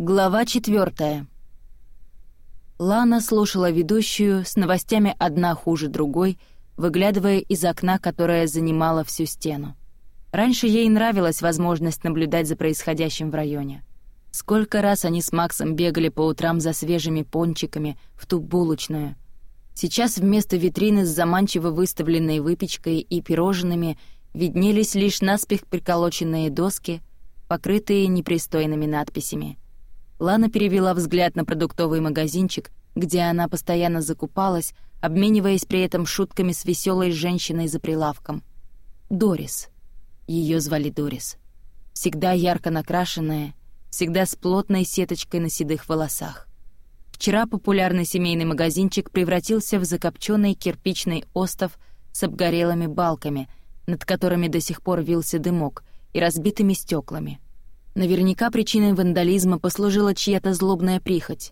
Глава 4. Лана слушала ведущую с новостями одна хуже другой, выглядывая из окна, которое занимало всю стену. Раньше ей нравилась возможность наблюдать за происходящим в районе. Сколько раз они с Максом бегали по утрам за свежими пончиками в ту булочную. Сейчас вместо витрины с заманчиво выставленной выпечкой и пирожными виднелись лишь наспех приколоченные доски, покрытые непристойными надписями — Лана перевела взгляд на продуктовый магазинчик, где она постоянно закупалась, обмениваясь при этом шутками с веселой женщиной за прилавком. Дорис. Ее звали Дорис. Всегда ярко накрашенная, всегда с плотной сеточкой на седых волосах. Вчера популярный семейный магазинчик превратился в закопченный кирпичный остов с обгорелыми балками, над которыми до сих пор вился дымок, и разбитыми стеклами — Наверняка причиной вандализма послужила чья-то злобная прихоть.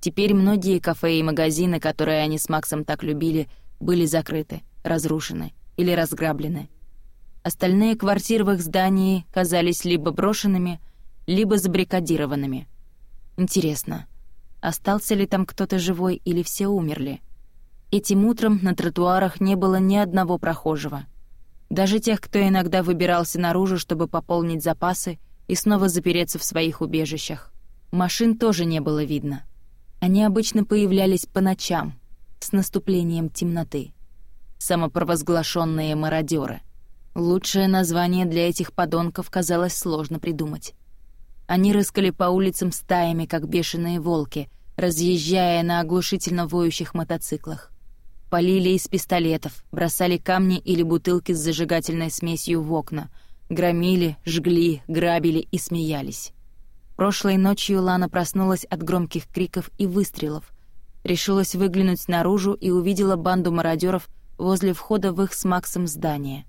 Теперь многие кафе и магазины, которые они с Максом так любили, были закрыты, разрушены или разграблены. Остальные квартиры в их здании казались либо брошенными, либо забрикадированными. Интересно, остался ли там кто-то живой или все умерли? Этим утром на тротуарах не было ни одного прохожего. Даже тех, кто иногда выбирался наружу, чтобы пополнить запасы и снова запереться в своих убежищах. Машин тоже не было видно. Они обычно появлялись по ночам, с наступлением темноты. Самопровозглашенные мародеры. Лучшее название для этих подонков казалось сложно придумать. Они рыскали по улицам стаями, как бешеные волки, разъезжая на оглушительно воющих мотоциклах. Полили из пистолетов, бросали камни или бутылки с зажигательной смесью в окна — Громили, жгли, грабили и смеялись. Прошлой ночью Лана проснулась от громких криков и выстрелов. Решилась выглянуть наружу и увидела банду мародеров возле входа в их с Максом здание.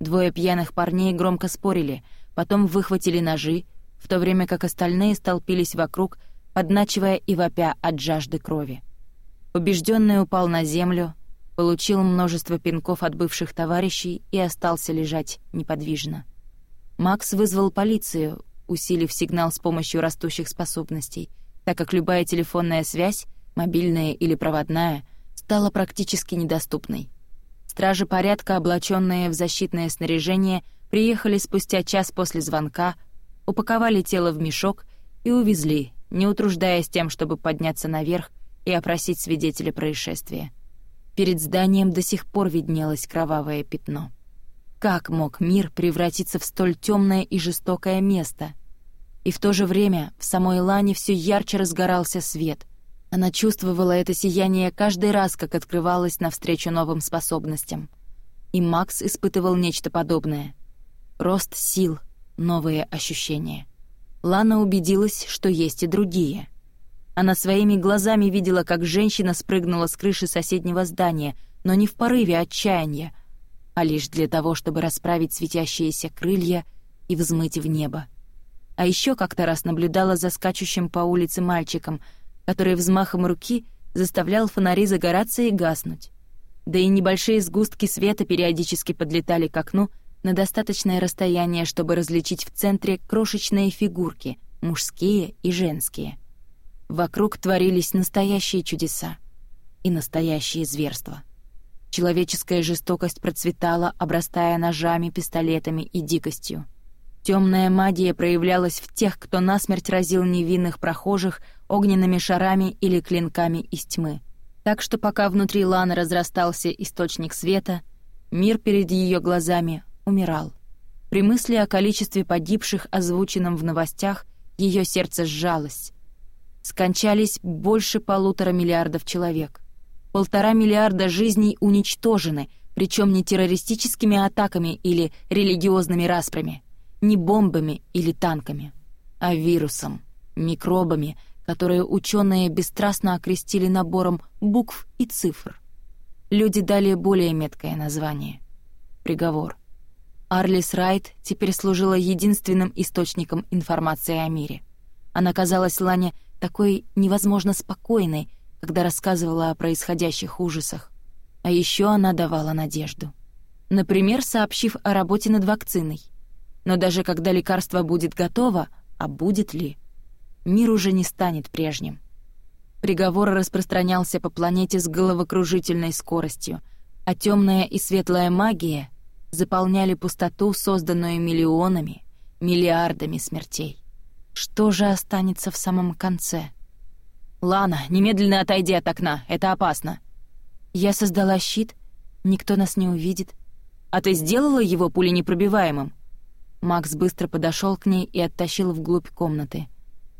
Двое пьяных парней громко спорили, потом выхватили ножи, в то время как остальные столпились вокруг, подначивая и вопя от жажды крови. Побежденный упал на землю, получил множество пинков от бывших товарищей и остался лежать неподвижно. Макс вызвал полицию, усилив сигнал с помощью растущих способностей, так как любая телефонная связь, мобильная или проводная, стала практически недоступной. Стражи порядка, облаченные в защитное снаряжение, приехали спустя час после звонка, упаковали тело в мешок и увезли, не утруждаясь тем, чтобы подняться наверх и опросить свидетеля происшествия. Перед зданием до сих пор виднелось кровавое пятно. Как мог мир превратиться в столь темное и жестокое место? И в то же время в самой Лане все ярче разгорался свет. Она чувствовала это сияние каждый раз, как открывалась навстречу новым способностям. И Макс испытывал нечто подобное. Рост сил, новые ощущения. Лана убедилась, что есть и другие — она своими глазами видела, как женщина спрыгнула с крыши соседнего здания, но не в порыве отчаяния, а лишь для того, чтобы расправить светящиеся крылья и взмыть в небо. А еще как-то раз наблюдала за скачущим по улице мальчиком, который взмахом руки заставлял фонари загораться и гаснуть. Да и небольшие сгустки света периодически подлетали к окну на достаточное расстояние, чтобы различить в центре крошечные фигурки, мужские и женские. Вокруг творились настоящие чудеса и настоящие зверства. Человеческая жестокость процветала, обрастая ножами, пистолетами и дикостью. Темная магия проявлялась в тех, кто насмерть разил невинных прохожих огненными шарами или клинками из тьмы. Так что пока внутри Ланы разрастался источник света, мир перед ее глазами умирал. При мысли о количестве погибших, озвученном в новостях, ее сердце сжалось скончались больше полутора миллиардов человек. Полтора миллиарда жизней уничтожены, причем не террористическими атаками или религиозными распрями, не бомбами или танками, а вирусом, микробами, которые ученые бесстрастно окрестили набором букв и цифр. Люди дали более меткое название — приговор. Арлис Райт теперь служила единственным источником информации о мире. Она казалась Лане такой невозможно спокойной, когда рассказывала о происходящих ужасах. А еще она давала надежду. Например, сообщив о работе над вакциной. Но даже когда лекарство будет готово, а будет ли, мир уже не станет прежним. Приговор распространялся по планете с головокружительной скоростью, а темная и светлая магия заполняли пустоту, созданную миллионами, миллиардами смертей. Что же останется в самом конце? «Лана, немедленно отойди от окна, это опасно!» Я создала щит, никто нас не увидит. А ты сделала его пуленепробиваемым? Макс быстро подошел к ней и оттащил вглубь комнаты.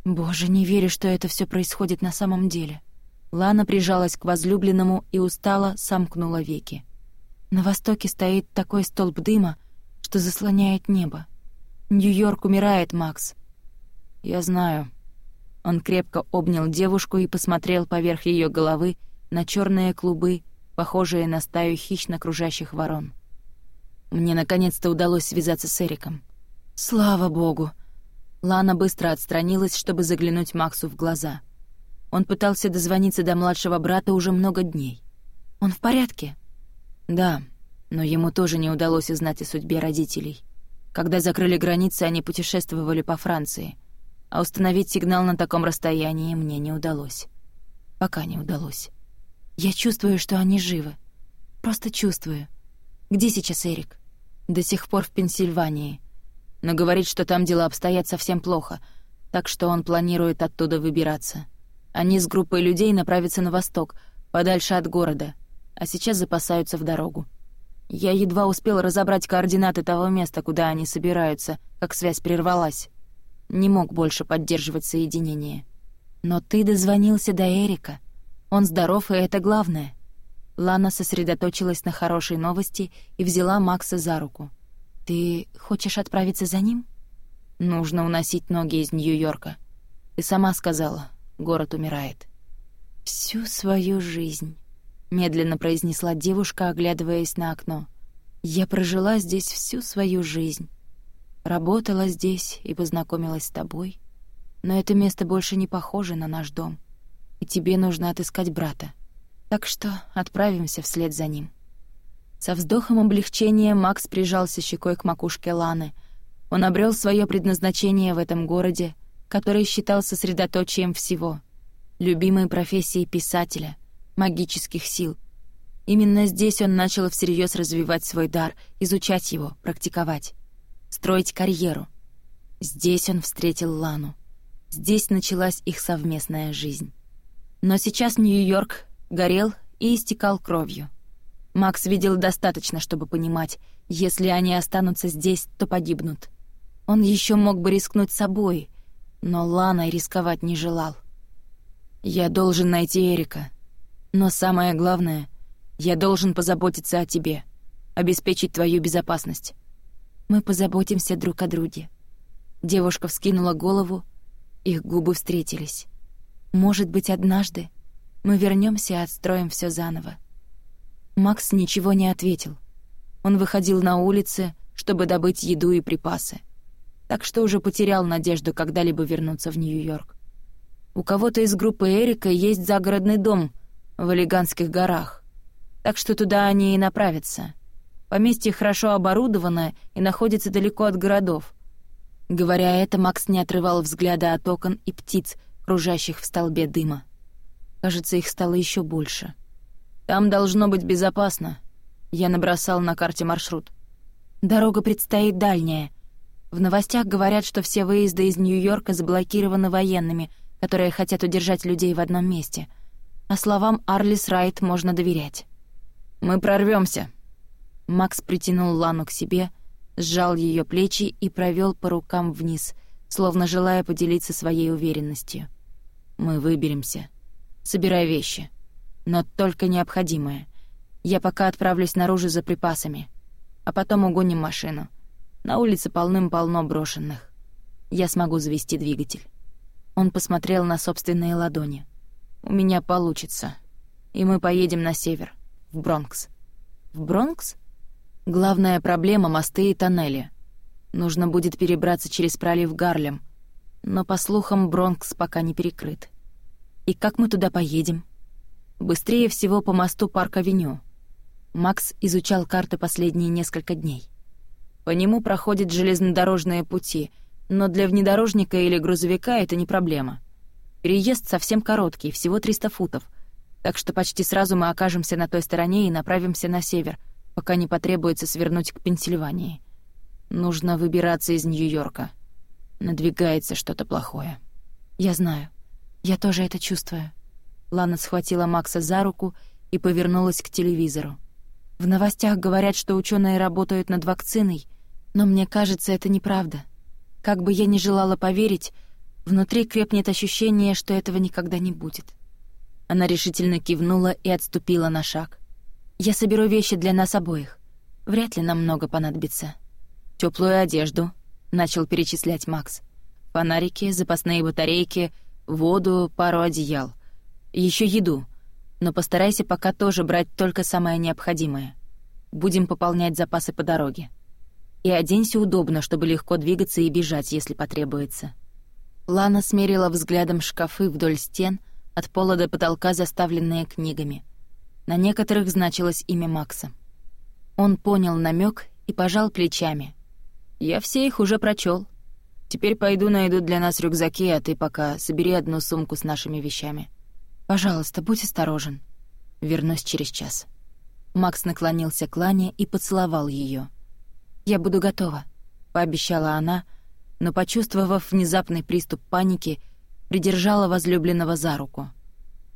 Боже, не верю, что это все происходит на самом деле. Лана прижалась к возлюбленному и устало сомкнула веки. На востоке стоит такой столб дыма, что заслоняет небо. Нью-Йорк умирает, Макс. «Я знаю». Он крепко обнял девушку и посмотрел поверх ее головы на черные клубы, похожие на стаю хищно кружащих ворон. Мне наконец-то удалось связаться с Эриком. «Слава богу!» Лана быстро отстранилась, чтобы заглянуть Максу в глаза. Он пытался дозвониться до младшего брата уже много дней. «Он в порядке?» «Да», но ему тоже не удалось узнать о судьбе родителей. Когда закрыли границы, они путешествовали по Франции — а установить сигнал на таком расстоянии мне не удалось. Пока не удалось. Я чувствую, что они живы. Просто чувствую. Где сейчас Эрик? До сих пор в Пенсильвании. Но говорит, что там дела обстоят совсем плохо, так что он планирует оттуда выбираться. Они с группой людей направятся на восток, подальше от города, а сейчас запасаются в дорогу. Я едва успел разобрать координаты того места, куда они собираются, как связь прервалась не мог больше поддерживать соединение. Но ты дозвонился до Эрика. Он здоров, и это главное. Лана сосредоточилась на хорошей новости и взяла Макса за руку. «Ты хочешь отправиться за ним?» «Нужно уносить ноги из Нью-Йорка. Ты сама сказала, город умирает». «Всю свою жизнь», — медленно произнесла девушка, оглядываясь на окно. «Я прожила здесь всю свою жизнь. Работала здесь и познакомилась с тобой. Но это место больше не похоже на наш дом. И тебе нужно отыскать брата. Так что отправимся вслед за ним». Со вздохом облегчения Макс прижался щекой к макушке Ланы. Он обрел свое предназначение в этом городе, который считал сосредоточием всего — любимой профессией писателя, магических сил. Именно здесь он начал всерьез развивать свой дар, изучать его, практиковать строить карьеру. Здесь он встретил Лану. Здесь началась их совместная жизнь. Но сейчас Нью-Йорк горел и истекал кровью. Макс видел достаточно, чтобы понимать, если они останутся здесь, то погибнут. Он еще мог бы рискнуть собой, но Лана рисковать не желал. «Я должен найти Эрика. Но самое главное, я должен позаботиться о тебе, обеспечить твою безопасность. Мы позаботимся друг о друге». Девушка вскинула голову, их губы встретились. «Может быть, однажды мы вернемся и отстроим все заново». Макс ничего не ответил. Он выходил на улицы, чтобы добыть еду и припасы. Так что уже потерял надежду когда-либо вернуться в Нью-Йорк. У кого-то из группы Эрика есть загородный дом в Олиганских горах, так что туда они и направятся. Поместье хорошо оборудовано и находится далеко от городов. Говоря это, Макс не отрывал взгляда от окон и птиц, кружащих в столбе дыма. Кажется, их стало еще больше. «Там должно быть безопасно», — я набросал на карте маршрут. «Дорога предстоит дальняя. В новостях говорят, что все выезды из Нью-Йорка заблокированы военными, которые хотят удержать людей в одном месте. А словам Арлис Райт можно доверять». «Мы прорвемся, Макс притянул Лану к себе, сжал ее плечи и провел по рукам вниз, словно желая поделиться своей уверенностью. «Мы выберемся. Собирай вещи. Но только необходимое. Я пока отправлюсь наружу за припасами. А потом угоним машину. На улице полным-полно брошенных. Я смогу завести двигатель». Он посмотрел на собственные ладони. «У меня получится. И мы поедем на север, в Бронкс». «В Бронкс?» Главная проблема — мосты и тоннели. Нужно будет перебраться через пролив Гарлем. Но, по слухам, Бронкс пока не перекрыт. И как мы туда поедем? Быстрее всего по мосту Парк-авеню. Макс изучал карты последние несколько дней. По нему проходят железнодорожные пути, но для внедорожника или грузовика это не проблема. Переезд совсем короткий, всего 300 футов, так что почти сразу мы окажемся на той стороне и направимся на север — пока не потребуется свернуть к Пенсильвании. Нужно выбираться из Нью-Йорка. Надвигается что-то плохое. Я знаю. Я тоже это чувствую. Лана схватила Макса за руку и повернулась к телевизору. В новостях говорят, что ученые работают над вакциной, но мне кажется, это неправда. Как бы я ни желала поверить, внутри крепнет ощущение, что этого никогда не будет. Она решительно кивнула и отступила на шаг. Я соберу вещи для нас обоих. Вряд ли нам много понадобится. Теплую одежду, начал перечислять Макс. Фонарики, запасные батарейки, воду, пару одеял. Еще еду. Но постарайся пока тоже брать только самое необходимое. Будем пополнять запасы по дороге. И оденься удобно, чтобы легко двигаться и бежать, если потребуется. Лана смерила взглядом шкафы вдоль стен, от пола до потолка заставленные книгами — на некоторых значилось имя Макса. Он понял намек и пожал плечами. «Я все их уже прочел. Теперь пойду найду для нас рюкзаки, а ты пока собери одну сумку с нашими вещами. Пожалуйста, будь осторожен. Вернусь через час». Макс наклонился к Лане и поцеловал ее. «Я буду готова», — пообещала она, но, почувствовав внезапный приступ паники, придержала возлюбленного за руку.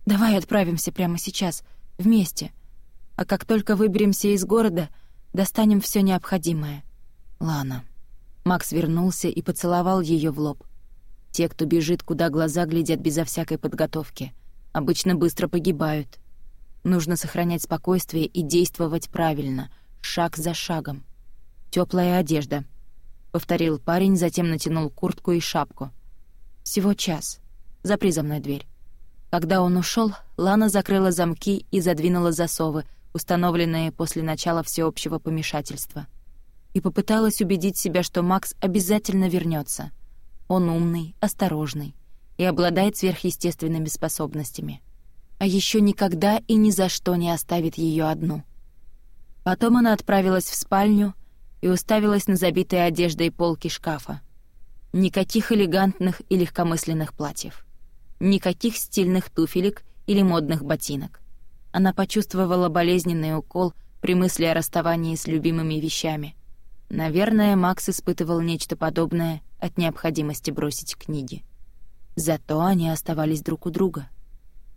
«Давай отправимся прямо сейчас», — Вместе. А как только выберемся из города, достанем все необходимое. Лана. Макс вернулся и поцеловал ее в лоб. Те, кто бежит, куда глаза глядят безо всякой подготовки, обычно быстро погибают. Нужно сохранять спокойствие и действовать правильно, шаг за шагом. Теплая одежда. Повторил парень, затем натянул куртку и шапку. Всего час. за мной дверь. Когда он ушел, Лана закрыла замки и задвинула засовы, установленные после начала всеобщего помешательства. И попыталась убедить себя, что Макс обязательно вернется. Он умный, осторожный и обладает сверхъестественными способностями. А еще никогда и ни за что не оставит ее одну. Потом она отправилась в спальню и уставилась на забитые одеждой полки шкафа. Никаких элегантных и легкомысленных платьев никаких стильных туфелек или модных ботинок. Она почувствовала болезненный укол при мысли о расставании с любимыми вещами. Наверное, Макс испытывал нечто подобное от необходимости бросить книги. Зато они оставались друг у друга.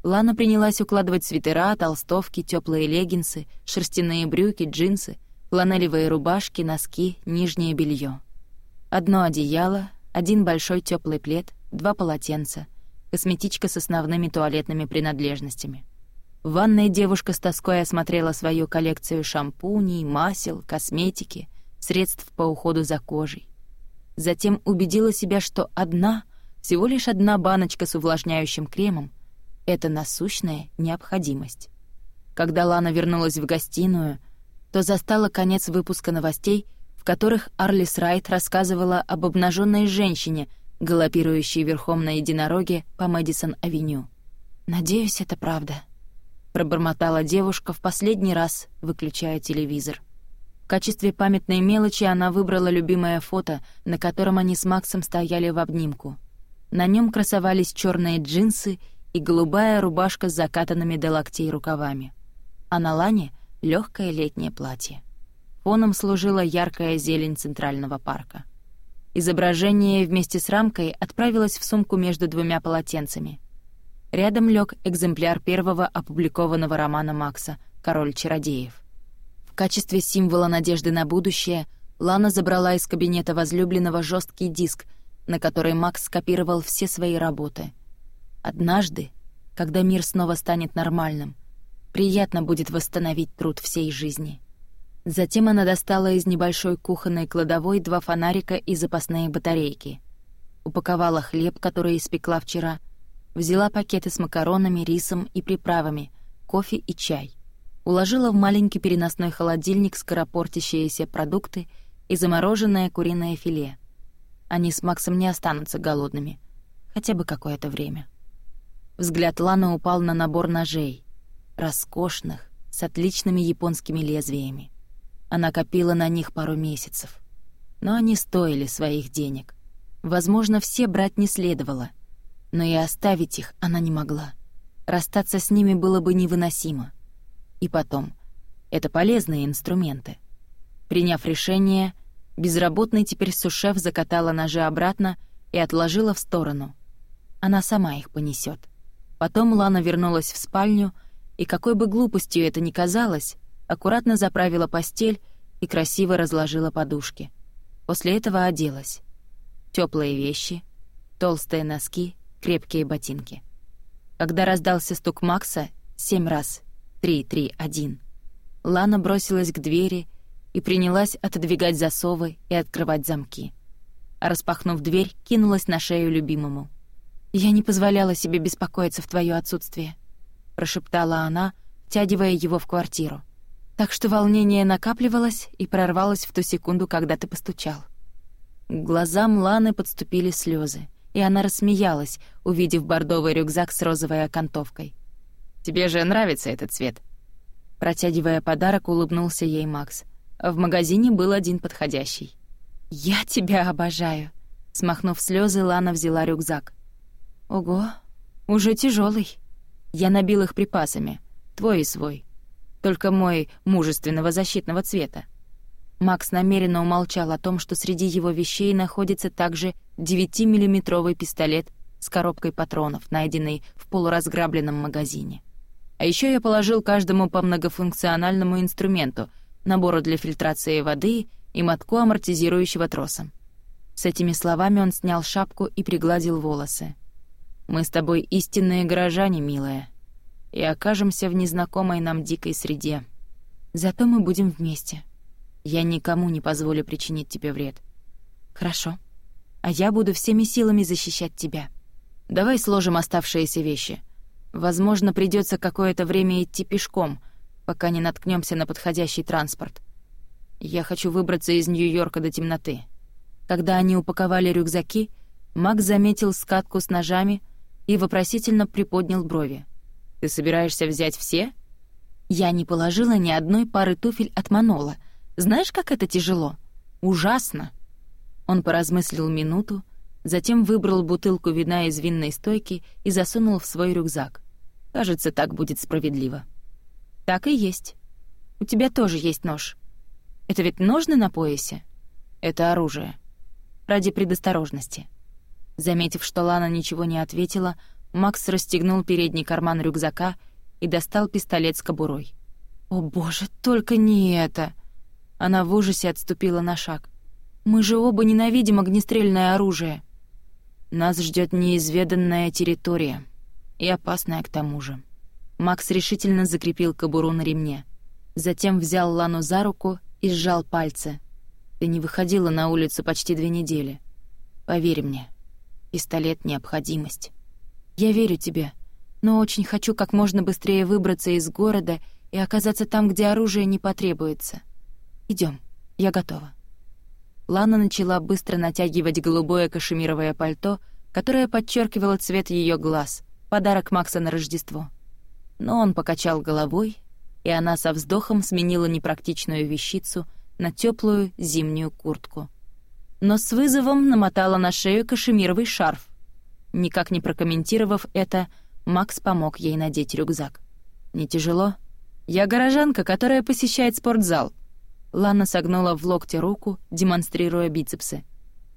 Лана принялась укладывать свитера, толстовки, теплые леггинсы, шерстяные брюки, джинсы, фланелевые рубашки, носки, нижнее белье. Одно одеяло, один большой теплый плед, два полотенца — косметичка с основными туалетными принадлежностями. В ванной девушка с тоской осмотрела свою коллекцию шампуней, масел, косметики, средств по уходу за кожей. Затем убедила себя, что одна, всего лишь одна баночка с увлажняющим кремом — это насущная необходимость. Когда Лана вернулась в гостиную, то застала конец выпуска новостей, в которых Арлис Райт рассказывала об обнаженной женщине — галопирующей верхом на единороге по Мэдисон-авеню. «Надеюсь, это правда», — пробормотала девушка в последний раз, выключая телевизор. В качестве памятной мелочи она выбрала любимое фото, на котором они с Максом стояли в обнимку. На нем красовались черные джинсы и голубая рубашка с закатанными до локтей рукавами. А на лане — легкое летнее платье. Фоном служила яркая зелень Центрального парка. Изображение вместе с рамкой отправилось в сумку между двумя полотенцами. Рядом лег экземпляр первого опубликованного романа Макса «Король чародеев». В качестве символа надежды на будущее Лана забрала из кабинета возлюбленного жесткий диск, на который Макс скопировал все свои работы. Однажды, когда мир снова станет нормальным, приятно будет восстановить труд всей жизни. Затем она достала из небольшой кухонной кладовой два фонарика и запасные батарейки. Упаковала хлеб, который испекла вчера, взяла пакеты с макаронами, рисом и приправами, кофе и чай. Уложила в маленький переносной холодильник скоропортящиеся продукты и замороженное куриное филе. Они с Максом не останутся голодными. Хотя бы какое-то время. Взгляд Ланы упал на набор ножей. Роскошных, с отличными японскими лезвиями. Она копила на них пару месяцев. Но они стоили своих денег. Возможно, все брать не следовало. Но и оставить их она не могла. Расстаться с ними было бы невыносимо. И потом, это полезные инструменты. Приняв решение, безработный теперь сушеф закатала ножи обратно и отложила в сторону. Она сама их понесет. Потом Лана вернулась в спальню, и какой бы глупостью это ни казалось, аккуратно заправила постель и красиво разложила подушки. После этого оделась. Теплые вещи, толстые носки, крепкие ботинки. Когда раздался стук Макса семь раз, три, три, один, Лана бросилась к двери и принялась отодвигать засовы и открывать замки. А распахнув дверь, кинулась на шею любимому. «Я не позволяла себе беспокоиться в твоё отсутствие», — прошептала она, втягивая его в квартиру так что волнение накапливалось и прорвалось в ту секунду, когда ты постучал. К глазам Ланы подступили слезы, и она рассмеялась, увидев бордовый рюкзак с розовой окантовкой. «Тебе же нравится этот цвет?» Протягивая подарок, улыбнулся ей Макс. В магазине был один подходящий. «Я тебя обожаю!» Смахнув слезы, Лана взяла рюкзак. «Ого, уже тяжелый. Я набил их припасами. Твой и свой только мой мужественного защитного цвета. Макс намеренно умолчал о том, что среди его вещей находится также 9-миллиметровый пистолет с коробкой патронов, найденный в полуразграбленном магазине. А еще я положил каждому по многофункциональному инструменту, набору для фильтрации воды и мотку амортизирующего троса. С этими словами он снял шапку и пригладил волосы. «Мы с тобой истинные горожане, милая», и окажемся в незнакомой нам дикой среде. Зато мы будем вместе. Я никому не позволю причинить тебе вред. Хорошо. А я буду всеми силами защищать тебя. Давай сложим оставшиеся вещи. Возможно, придется какое-то время идти пешком, пока не наткнемся на подходящий транспорт. Я хочу выбраться из Нью-Йорка до темноты. Когда они упаковали рюкзаки, Мак заметил скатку с ножами и вопросительно приподнял брови. Ты собираешься взять все? Я не положила ни одной пары туфель от Манола. Знаешь, как это тяжело? Ужасно. Он поразмыслил минуту, затем выбрал бутылку вина из винной стойки и засунул в свой рюкзак. Кажется, так будет справедливо. Так и есть. У тебя тоже есть нож. Это ведь ножны на поясе? Это оружие. Ради предосторожности. Заметив, что Лана ничего не ответила, Макс расстегнул передний карман рюкзака и достал пистолет с кобурой. «О боже, только не это!» Она в ужасе отступила на шаг. «Мы же оба ненавидим огнестрельное оружие!» «Нас ждет неизведанная территория. И опасная к тому же». Макс решительно закрепил кобуру на ремне. Затем взял Лану за руку и сжал пальцы. «Ты не выходила на улицу почти две недели. Поверь мне, пистолет — необходимость». Я верю тебе, но очень хочу как можно быстрее выбраться из города и оказаться там, где оружие не потребуется. Идем, я готова». Лана начала быстро натягивать голубое кашемировое пальто, которое подчеркивало цвет ее глаз, подарок Макса на Рождество. Но он покачал головой, и она со вздохом сменила непрактичную вещицу на теплую зимнюю куртку. Но с вызовом намотала на шею кашемировый шарф — Никак не прокомментировав это, Макс помог ей надеть рюкзак. «Не тяжело?» «Я горожанка, которая посещает спортзал». Лана согнула в локте руку, демонстрируя бицепсы.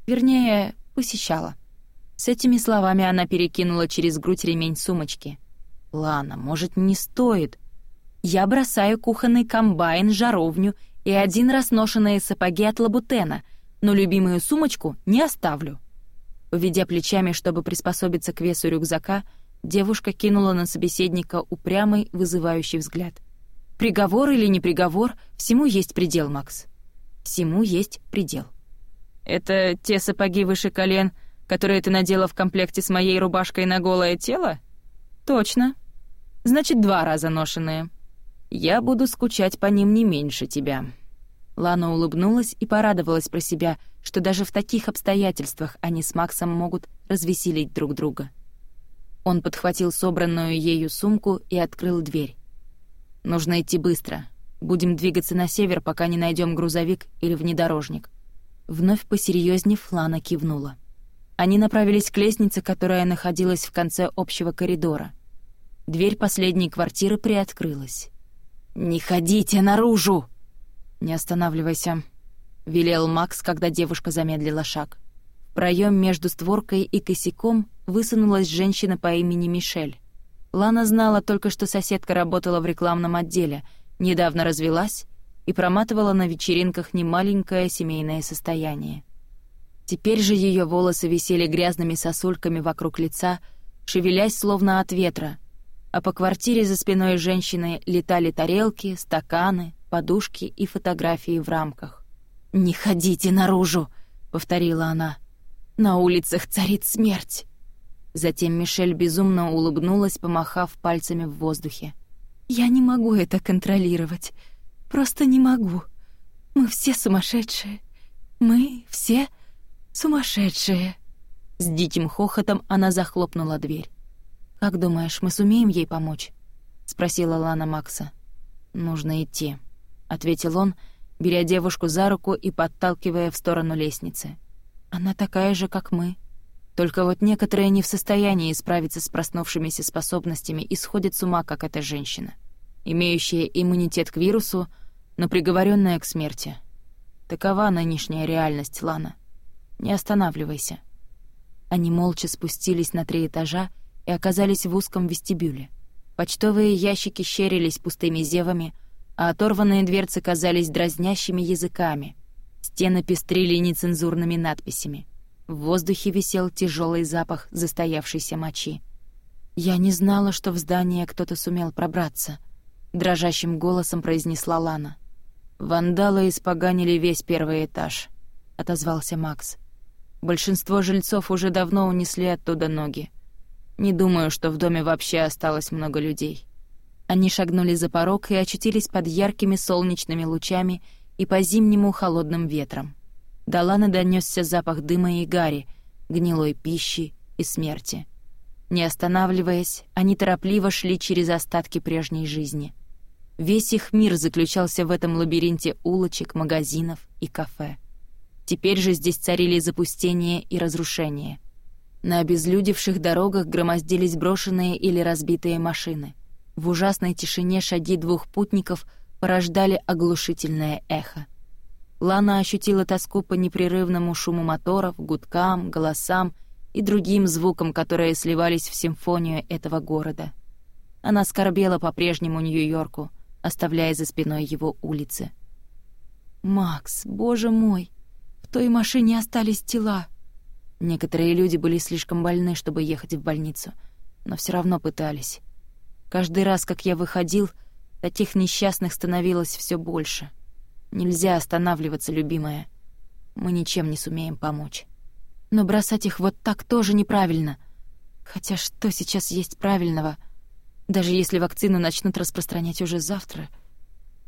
Вернее, посещала. С этими словами она перекинула через грудь ремень сумочки. «Лана, может, не стоит?» «Я бросаю кухонный комбайн, жаровню и один раз ношенные сапоги от Лабутена, но любимую сумочку не оставлю». Введя плечами, чтобы приспособиться к весу рюкзака, девушка кинула на собеседника упрямый, вызывающий взгляд. «Приговор или не приговор, всему есть предел, Макс. Всему есть предел». «Это те сапоги выше колен, которые ты надела в комплекте с моей рубашкой на голое тело?» «Точно. Значит, два раза ношенные. Я буду скучать по ним не меньше тебя». Лана улыбнулась и порадовалась про себя, что даже в таких обстоятельствах они с Максом могут развеселить друг друга. Он подхватил собранную ею сумку и открыл дверь. «Нужно идти быстро. Будем двигаться на север, пока не найдем грузовик или внедорожник». Вновь посерьезнее Лана кивнула. Они направились к лестнице, которая находилась в конце общего коридора. Дверь последней квартиры приоткрылась. «Не ходите наружу!» «Не останавливайся», — велел Макс, когда девушка замедлила шаг. В проем между створкой и косяком высунулась женщина по имени Мишель. Лана знала только, что соседка работала в рекламном отделе, недавно развелась и проматывала на вечеринках немаленькое семейное состояние. Теперь же ее волосы висели грязными сосульками вокруг лица, шевелясь словно от ветра, а по квартире за спиной женщины летали тарелки, стаканы, подушки и фотографии в рамках. «Не ходите наружу!» — повторила она. «На улицах царит смерть!» Затем Мишель безумно улыбнулась, помахав пальцами в воздухе. «Я не могу это контролировать. Просто не могу. Мы все сумасшедшие. Мы все сумасшедшие!» С диким хохотом она захлопнула дверь. «Как думаешь, мы сумеем ей помочь?» — спросила Лана Макса. «Нужно идти», — ответил он, беря девушку за руку и подталкивая в сторону лестницы. «Она такая же, как мы. Только вот некоторые не в состоянии справиться с проснувшимися способностями и сходят с ума, как эта женщина, имеющая иммунитет к вирусу, но приговоренная к смерти. Такова нынешняя реальность, Лана. Не останавливайся». Они молча спустились на три этажа и оказались в узком вестибюле. Почтовые ящики щерились пустыми зевами — а оторванные дверцы казались дразнящими языками. Стены пестрили нецензурными надписями. В воздухе висел тяжелый запах застоявшейся мочи. «Я не знала, что в здание кто-то сумел пробраться», — дрожащим голосом произнесла Лана. «Вандалы испоганили весь первый этаж», — отозвался Макс. «Большинство жильцов уже давно унесли оттуда ноги. Не думаю, что в доме вообще осталось много людей». Они шагнули за порог и очутились под яркими солнечными лучами и по зимнему холодным ветром. До Ланы донёсся запах дыма и гари, гнилой пищи и смерти. Не останавливаясь, они торопливо шли через остатки прежней жизни. Весь их мир заключался в этом лабиринте улочек, магазинов и кафе. Теперь же здесь царили запустение и разрушение. На обезлюдевших дорогах громоздились брошенные или разбитые машины — в ужасной тишине шаги двух путников порождали оглушительное эхо. Лана ощутила тоску по непрерывному шуму моторов, гудкам, голосам и другим звукам, которые сливались в симфонию этого города. Она скорбела по-прежнему Нью-Йорку, оставляя за спиной его улицы. «Макс, боже мой! В той машине остались тела!» Некоторые люди были слишком больны, чтобы ехать в больницу, но все равно пытались. Каждый раз, как я выходил, таких несчастных становилось все больше. Нельзя останавливаться, любимая. Мы ничем не сумеем помочь. Но бросать их вот так тоже неправильно. Хотя что сейчас есть правильного? Даже если вакцину начнут распространять уже завтра.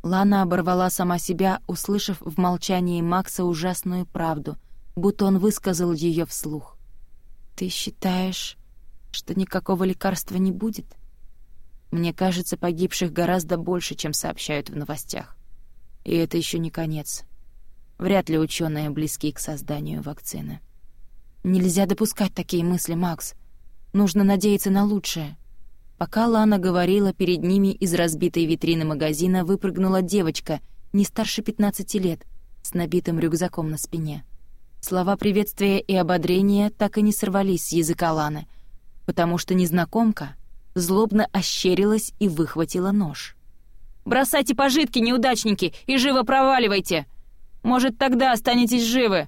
Лана оборвала сама себя, услышав в молчании Макса ужасную правду, будто он высказал ее вслух. «Ты считаешь, что никакого лекарства не будет?» Мне кажется, погибших гораздо больше, чем сообщают в новостях. И это еще не конец. Вряд ли ученые близки к созданию вакцины. Нельзя допускать такие мысли, Макс. Нужно надеяться на лучшее. Пока Лана говорила, перед ними из разбитой витрины магазина выпрыгнула девочка, не старше 15 лет, с набитым рюкзаком на спине. Слова приветствия и ободрения так и не сорвались с языка Ланы, потому что незнакомка — злобно ощерилась и выхватила нож. «Бросайте пожитки, неудачники, и живо проваливайте! Может, тогда останетесь живы!»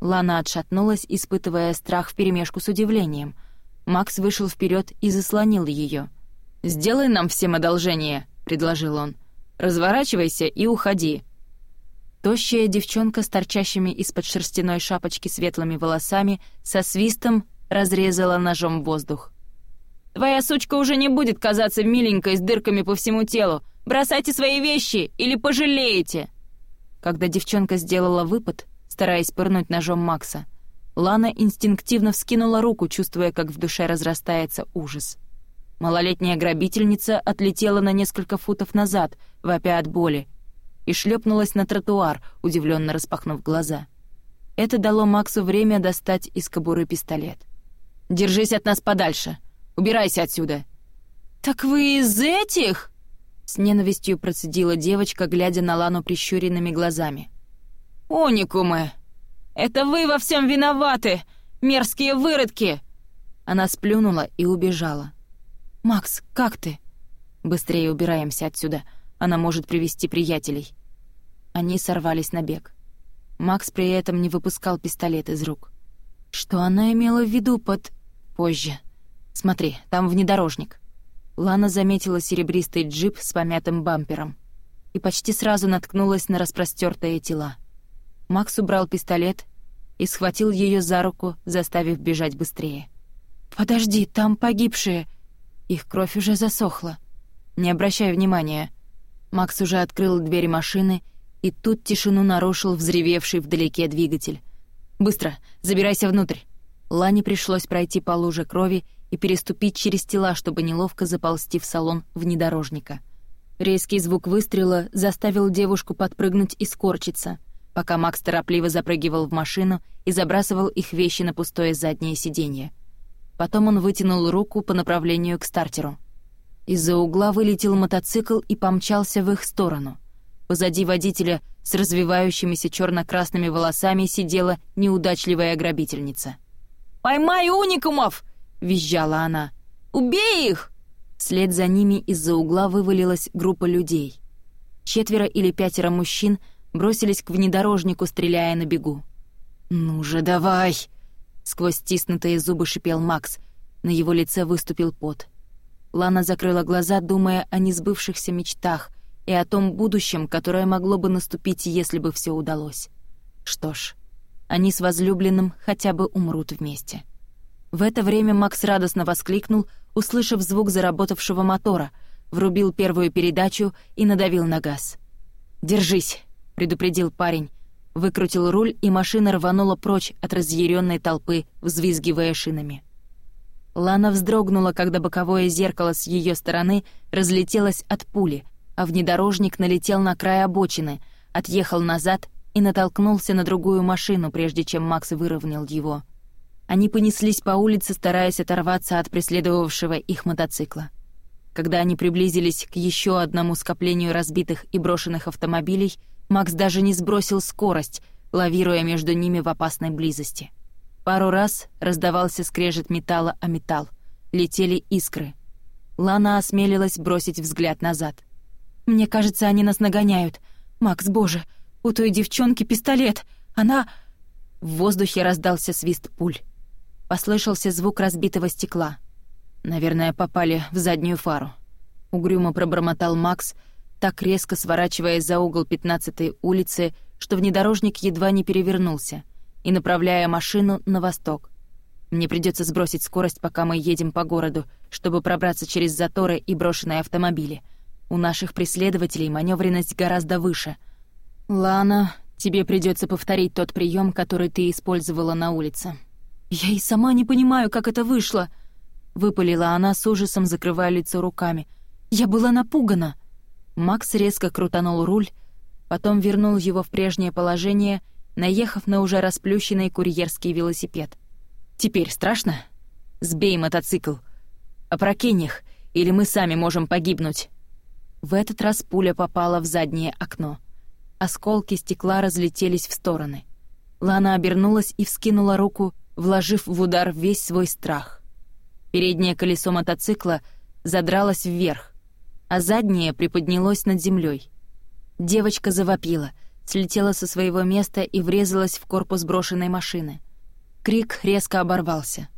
Лана отшатнулась, испытывая страх вперемешку с удивлением. Макс вышел вперед и заслонил ее. «Сделай нам всем одолжение», — предложил он. «Разворачивайся и уходи». Тощая девчонка с торчащими из-под шерстяной шапочки светлыми волосами со свистом разрезала ножом воздух. Твоя сучка уже не будет казаться миленькой с дырками по всему телу. Бросайте свои вещи или пожалеете!» Когда девчонка сделала выпад, стараясь пырнуть ножом Макса, Лана инстинктивно вскинула руку, чувствуя, как в душе разрастается ужас. Малолетняя грабительница отлетела на несколько футов назад, вопя от боли, и шлепнулась на тротуар, удивленно распахнув глаза. Это дало Максу время достать из кобуры пистолет. «Держись от нас подальше!» убирайся отсюда!» «Так вы из этих?» С ненавистью процедила девочка, глядя на Лану прищуренными глазами. «Уникумы! Это вы во всем виноваты! Мерзкие выродки!» Она сплюнула и убежала. «Макс, как ты?» «Быстрее убираемся отсюда. Она может привести приятелей». Они сорвались на бег. Макс при этом не выпускал пистолет из рук. Что она имела в виду под... позже. Смотри, там внедорожник». Лана заметила серебристый джип с помятым бампером и почти сразу наткнулась на распростёртые тела. Макс убрал пистолет и схватил её за руку, заставив бежать быстрее. «Подожди, там погибшие!» Их кровь уже засохла. Не обращай внимания. Макс уже открыл дверь машины, и тут тишину нарушил взревевший вдалеке двигатель. «Быстро! Забирайся внутрь!» Лане пришлось пройти по луже крови и переступить через тела, чтобы неловко заползти в салон внедорожника. Резкий звук выстрела заставил девушку подпрыгнуть и скорчиться, пока Макс торопливо запрыгивал в машину и забрасывал их вещи на пустое заднее сиденье. Потом он вытянул руку по направлению к стартеру. Из-за угла вылетел мотоцикл и помчался в их сторону. Позади водителя с развивающимися черно-красными волосами сидела неудачливая грабительница. «Поймай уникумов!» визжала она. «Убей их!» Вслед за ними из-за угла вывалилась группа людей. Четверо или пятеро мужчин бросились к внедорожнику, стреляя на бегу. «Ну же, давай!» Сквозь стиснутые зубы шипел Макс. На его лице выступил пот. Лана закрыла глаза, думая о несбывшихся мечтах и о том будущем, которое могло бы наступить, если бы все удалось. Что ж, они с возлюбленным хотя бы умрут вместе. В это время Макс радостно воскликнул, услышав звук заработавшего мотора, врубил первую передачу и надавил на газ. «Держись», — предупредил парень, выкрутил руль, и машина рванула прочь от разъяренной толпы, взвизгивая шинами. Лана вздрогнула, когда боковое зеркало с ее стороны разлетелось от пули, а внедорожник налетел на край обочины, отъехал назад и натолкнулся на другую машину, прежде чем Макс выровнял его — они понеслись по улице, стараясь оторваться от преследовавшего их мотоцикла. Когда они приблизились к еще одному скоплению разбитых и брошенных автомобилей, Макс даже не сбросил скорость, лавируя между ними в опасной близости. Пару раз раздавался скрежет металла о металл. Летели искры. Лана осмелилась бросить взгляд назад. «Мне кажется, они нас нагоняют. Макс, боже, у той девчонки пистолет! Она...» В воздухе раздался свист пуль послышался звук разбитого стекла. «Наверное, попали в заднюю фару», — угрюмо пробормотал Макс, так резко сворачивая за угол 15-й улицы, что внедорожник едва не перевернулся, и направляя машину на восток. «Мне придется сбросить скорость, пока мы едем по городу, чтобы пробраться через заторы и брошенные автомобили. У наших преследователей маневренность гораздо выше». «Лана, тебе придется повторить тот прием, который ты использовала на улице», «Я и сама не понимаю, как это вышло!» — выпалила она с ужасом, закрывая лицо руками. «Я была напугана!» Макс резко крутанул руль, потом вернул его в прежнее положение, наехав на уже расплющенный курьерский велосипед. «Теперь страшно? Сбей мотоцикл! Опрокинь их, или мы сами можем погибнуть!» В этот раз пуля попала в заднее окно. Осколки стекла разлетелись в стороны. Лана обернулась и вскинула руку, вложив в удар весь свой страх. Переднее колесо мотоцикла задралось вверх, а заднее приподнялось над землей. Девочка завопила, слетела со своего места и врезалась в корпус брошенной машины. Крик резко оборвался.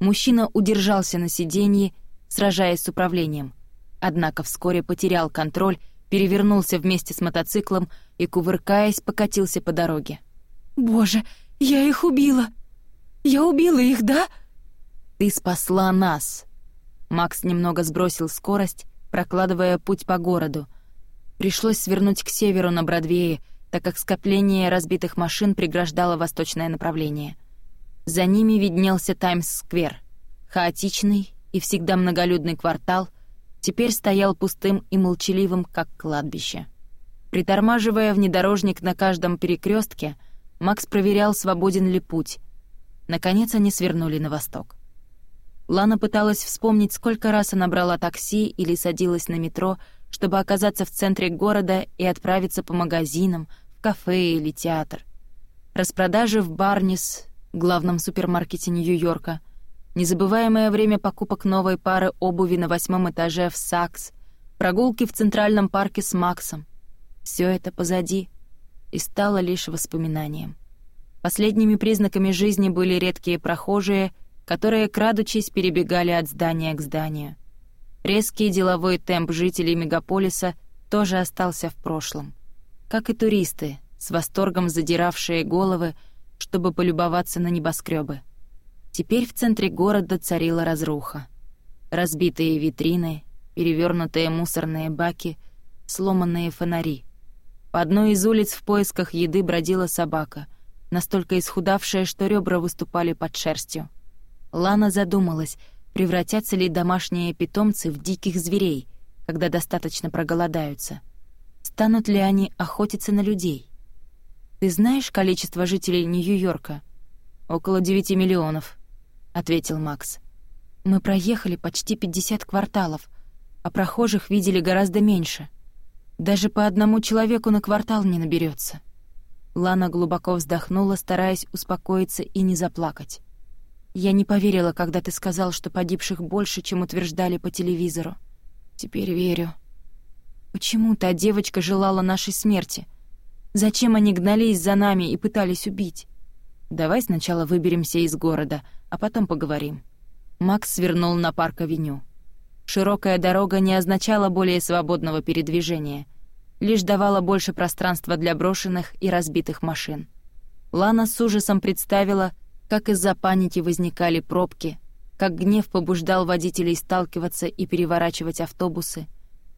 Мужчина удержался на сиденье, сражаясь с управлением. Однако вскоре потерял контроль, перевернулся вместе с мотоциклом и, кувыркаясь, покатился по дороге. «Боже, я их убила!» «Я убила их, да?» «Ты спасла нас!» Макс немного сбросил скорость, прокладывая путь по городу. Пришлось свернуть к северу на Бродвее, так как скопление разбитых машин преграждало восточное направление. За ними виднелся Таймс-сквер. Хаотичный и всегда многолюдный квартал теперь стоял пустым и молчаливым, как кладбище. Притормаживая внедорожник на каждом перекрестке, Макс проверял, свободен ли путь — Наконец они свернули на восток. Лана пыталась вспомнить, сколько раз она брала такси или садилась на метро, чтобы оказаться в центре города и отправиться по магазинам, в кафе или театр. Распродажи в Барнис, главном супермаркете Нью-Йорка, незабываемое время покупок новой пары обуви на восьмом этаже в Сакс, прогулки в Центральном парке с Максом. Все это позади и стало лишь воспоминанием. Последними признаками жизни были редкие прохожие, которые, крадучись, перебегали от здания к зданию. Резкий деловой темп жителей мегаполиса тоже остался в прошлом. Как и туристы, с восторгом задиравшие головы, чтобы полюбоваться на небоскребы. Теперь в центре города царила разруха. Разбитые витрины, перевернутые мусорные баки, сломанные фонари. По одной из улиц в поисках еды бродила собака — настолько исхудавшая, что ребра выступали под шерстью. Лана задумалась, превратятся ли домашние питомцы в диких зверей, когда достаточно проголодаются. Станут ли они охотиться на людей? «Ты знаешь количество жителей Нью-Йорка?» «Около 9 миллионов», — ответил Макс. «Мы проехали почти 50 кварталов, а прохожих видели гораздо меньше. Даже по одному человеку на квартал не наберется. Лана глубоко вздохнула, стараясь успокоиться и не заплакать. «Я не поверила, когда ты сказал, что погибших больше, чем утверждали по телевизору. Теперь верю. Почему та девочка желала нашей смерти? Зачем они гнались за нами и пытались убить? Давай сначала выберемся из города, а потом поговорим». Макс свернул на парк-авеню. Широкая дорога не означала более свободного передвижения — лишь давала больше пространства для брошенных и разбитых машин. Лана с ужасом представила, как из-за паники возникали пробки, как гнев побуждал водителей сталкиваться и переворачивать автобусы,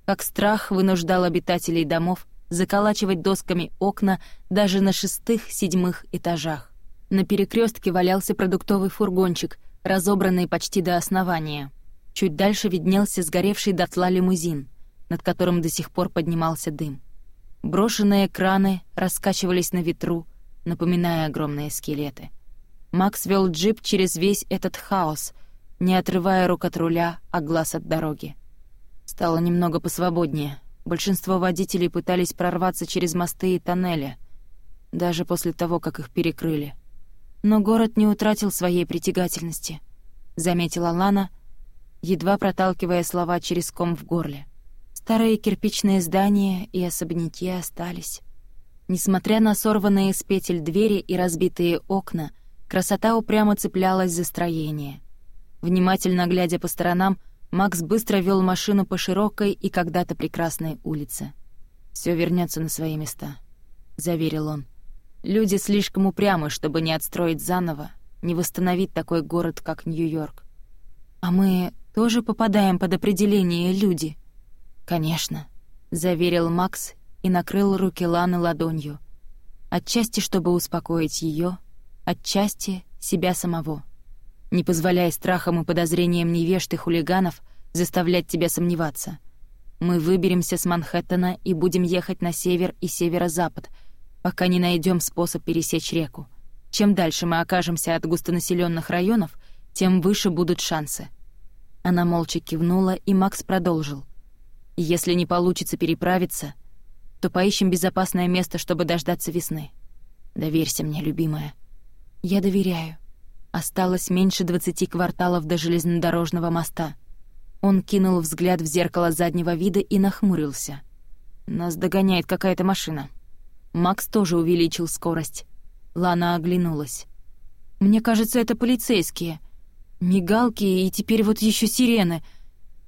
как страх вынуждал обитателей домов заколачивать досками окна даже на шестых-седьмых этажах. На перекрестке валялся продуктовый фургончик, разобранный почти до основания. Чуть дальше виднелся сгоревший дотла лимузин над которым до сих пор поднимался дым. Брошенные краны раскачивались на ветру, напоминая огромные скелеты. Макс вел джип через весь этот хаос, не отрывая рук от руля, а глаз от дороги. Стало немного посвободнее. Большинство водителей пытались прорваться через мосты и тоннели, даже после того, как их перекрыли. Но город не утратил своей притягательности —— заметила Лана, едва проталкивая слова через ком в горле. Старые кирпичные здания и особняки остались. Несмотря на сорванные с петель двери и разбитые окна, красота упрямо цеплялась за строение. Внимательно глядя по сторонам, Макс быстро вел машину по широкой и когда-то прекрасной улице. Все вернется на свои места», — заверил он. «Люди слишком упрямы, чтобы не отстроить заново, не восстановить такой город, как Нью-Йорк. А мы тоже попадаем под определение «люди»?» «Конечно», — заверил Макс и накрыл руки Ланы ладонью. Отчасти, чтобы успокоить ее, отчасти себя самого. Не позволяй страхам и подозрениям невежд и хулиганов заставлять тебя сомневаться. Мы выберемся с Манхэттена и будем ехать на север и северо-запад, пока не найдем способ пересечь реку. Чем дальше мы окажемся от густонаселенных районов, тем выше будут шансы. Она молча кивнула, и Макс продолжил — если не получится переправиться, то поищем безопасное место, чтобы дождаться весны. Доверься мне, любимая. Я доверяю. Осталось меньше 20 кварталов до железнодорожного моста. Он кинул взгляд в зеркало заднего вида и нахмурился. Нас догоняет какая-то машина. Макс тоже увеличил скорость. Лана оглянулась. «Мне кажется, это полицейские. Мигалки и теперь вот еще сирены.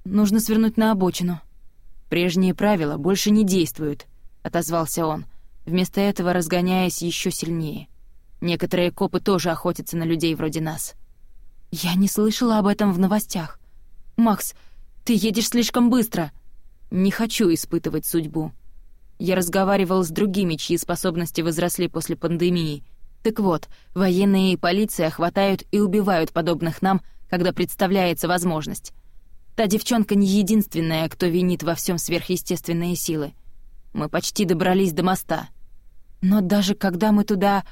Нужно свернуть на обочину». «Прежние правила больше не действуют», — отозвался он, вместо этого разгоняясь еще сильнее. «Некоторые копы тоже охотятся на людей вроде нас». «Я не слышала об этом в новостях. Макс, ты едешь слишком быстро». «Не хочу испытывать судьбу». Я разговаривал с другими, чьи способности возросли после пандемии. Так вот, военные и полиция хватают и убивают подобных нам, когда представляется возможность. Та девчонка не единственная, кто винит во всем сверхъестественные силы. Мы почти добрались до моста. Но даже когда мы туда...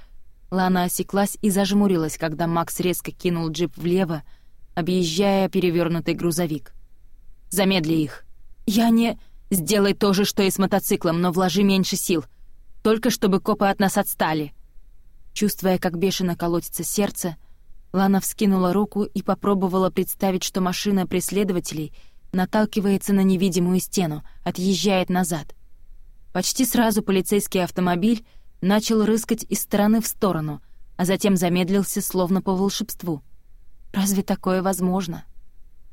Лана осеклась и зажмурилась, когда Макс резко кинул джип влево, объезжая перевернутый грузовик. «Замедли их. Я не... Сделай то же, что и с мотоциклом, но вложи меньше сил. Только чтобы копы от нас отстали». Чувствуя, как бешено колотится сердце, Лана вскинула руку и попробовала представить, что машина преследователей наталкивается на невидимую стену, отъезжает назад. Почти сразу полицейский автомобиль начал рыскать из стороны в сторону, а затем замедлился словно по волшебству. Разве такое возможно?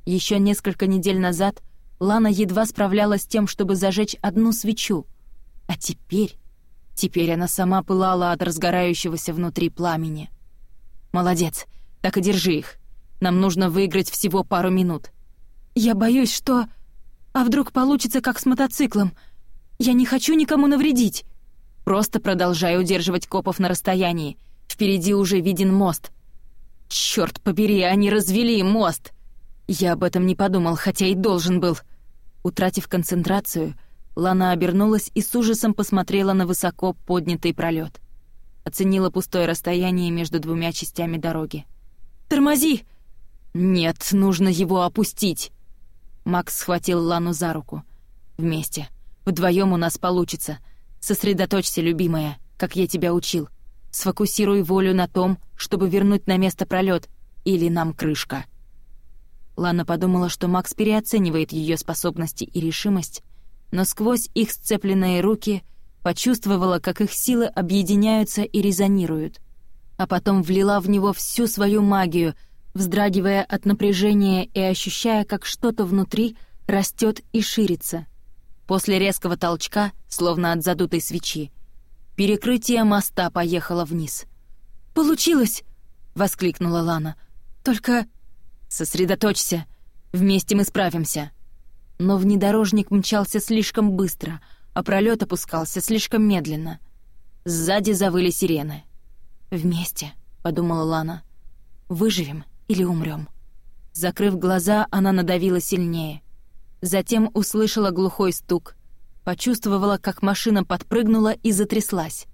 Еще несколько недель назад Лана едва справлялась с тем, чтобы зажечь одну свечу. А теперь... Теперь она сама пылала от разгорающегося внутри пламени. «Молодец!» Так и держи их. Нам нужно выиграть всего пару минут. Я боюсь, что... А вдруг получится как с мотоциклом? Я не хочу никому навредить. Просто продолжай удерживать копов на расстоянии. Впереди уже виден мост. Черт побери, они развели мост. Я об этом не подумал, хотя и должен был. Утратив концентрацию, Лана обернулась и с ужасом посмотрела на высоко поднятый пролет. Оценила пустое расстояние между двумя частями дороги. «Тормози!» «Нет, нужно его опустить!» Макс схватил Лану за руку. «Вместе. Вдвоем у нас получится. Сосредоточься, любимая, как я тебя учил. Сфокусируй волю на том, чтобы вернуть на место пролет, или нам крышка». Лана подумала, что Макс переоценивает ее способности и решимость, но сквозь их сцепленные руки почувствовала, как их силы объединяются и резонируют — а потом влила в него всю свою магию, вздрагивая от напряжения и ощущая, как что-то внутри растет и ширится. После резкого толчка, словно от задутой свечи, перекрытие моста поехало вниз. «Получилось!» — воскликнула Лана. «Только...» «Сосредоточься! Вместе мы справимся!» Но внедорожник мчался слишком быстро, а пролет опускался слишком медленно. Сзади завыли сирены. «Вместе», — подумала Лана. «Выживем или умрём». Закрыв глаза, она надавила сильнее. Затем услышала глухой стук. Почувствовала, как машина подпрыгнула и затряслась.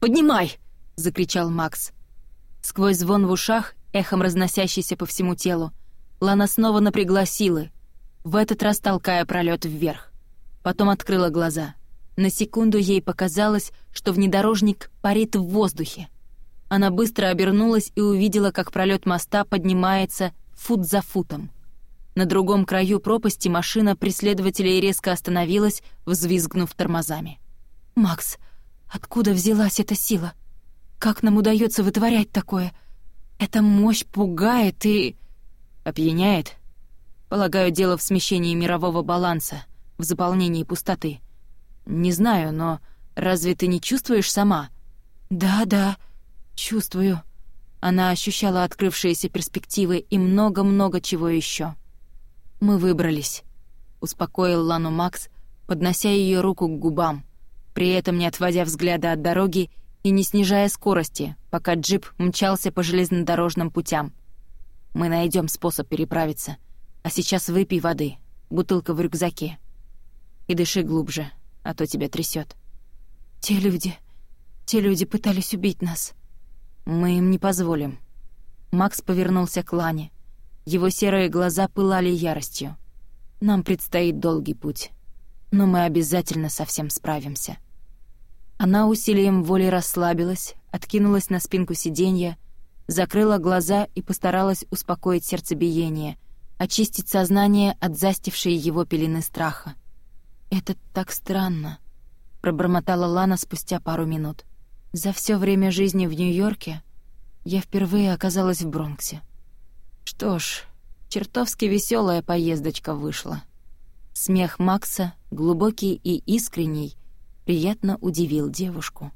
«Поднимай!» — закричал Макс. Сквозь звон в ушах, эхом разносящийся по всему телу, Лана снова напрягла силы, в этот раз толкая пролёт вверх. Потом открыла глаза. На секунду ей показалось, что внедорожник парит в воздухе. Она быстро обернулась и увидела, как пролет моста поднимается фут за футом. На другом краю пропасти машина преследователей резко остановилась, взвизгнув тормозами. «Макс, откуда взялась эта сила? Как нам удается вытворять такое? Эта мощь пугает и...» «Опьяняет?» «Полагаю, дело в смещении мирового баланса, в заполнении пустоты. Не знаю, но разве ты не чувствуешь сама?» «Да, да», «Чувствую». Она ощущала открывшиеся перспективы и много-много чего еще. «Мы выбрались», — успокоил Лану Макс, поднося ее руку к губам, при этом не отводя взгляда от дороги и не снижая скорости, пока джип мчался по железнодорожным путям. «Мы найдем способ переправиться. А сейчас выпей воды, бутылка в рюкзаке. И дыши глубже, а то тебя трясет. «Те люди... те люди пытались убить нас», мы им не позволим». Макс повернулся к Лане. Его серые глаза пылали яростью. «Нам предстоит долгий путь, но мы обязательно со всем справимся». Она усилием воли расслабилась, откинулась на спинку сиденья, закрыла глаза и постаралась успокоить сердцебиение, очистить сознание от застившей его пелены страха. «Это так странно», — пробормотала Лана спустя пару минут. За все время жизни в Нью-Йорке я впервые оказалась в Бронксе. Что ж, чертовски веселая поездочка вышла. Смех Макса, глубокий и искренний, приятно удивил девушку.